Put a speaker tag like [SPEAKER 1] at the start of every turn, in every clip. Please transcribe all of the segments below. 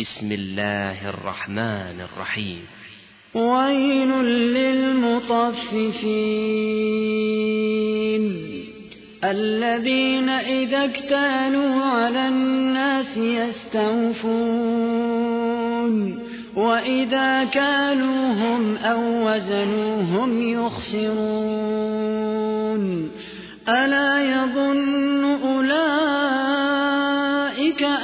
[SPEAKER 1] بسم الله الرحمن الرحيم.
[SPEAKER 2] ويل للمطففين. الذين إذا اكتالوا على الناس يستوفون. وإذا كالوهم أو وزنوهم يخسرون. ألا يظن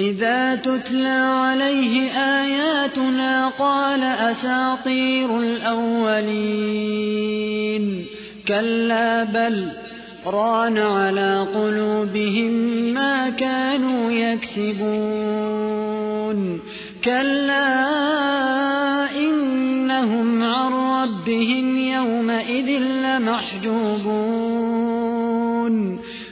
[SPEAKER 2] إذا تتلى عليه آياتنا قال أساطير الأولين. كلا بل ران على قلوبهم ما كانوا يكسبون. كلا إنهم عن ربهم يومئذ لمحجوبون.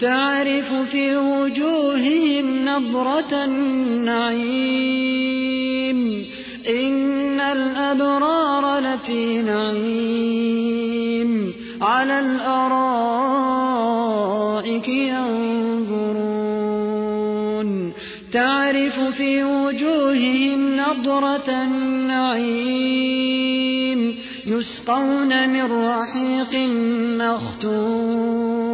[SPEAKER 2] تعرف في وجوههم نظرة النعيم إن الأبرار لفي نعيم على الأرائك ينظرون تعرف في وجوههم نظرة النعيم يسقون من رحيق مختوم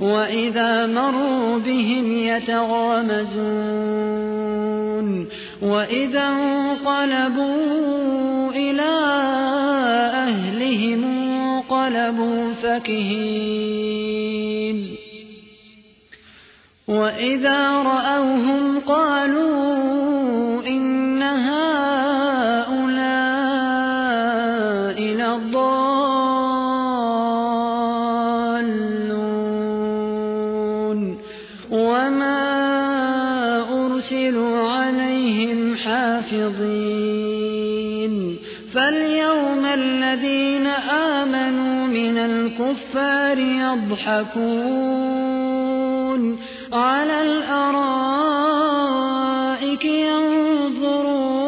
[SPEAKER 2] وإذا مروا بهم يتغامزون وإذا انقلبوا إلى أهلهم انقلبوا فكهين وإذا رأوهم قالوا إن هؤلاء حافظين فاليوم الذين آمنوا من الكفار يضحكون على الأرائك ينظرون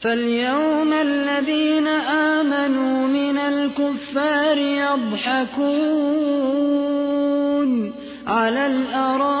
[SPEAKER 2] فاليوم الذين آمنوا من الكفار يضحكون على الأرائك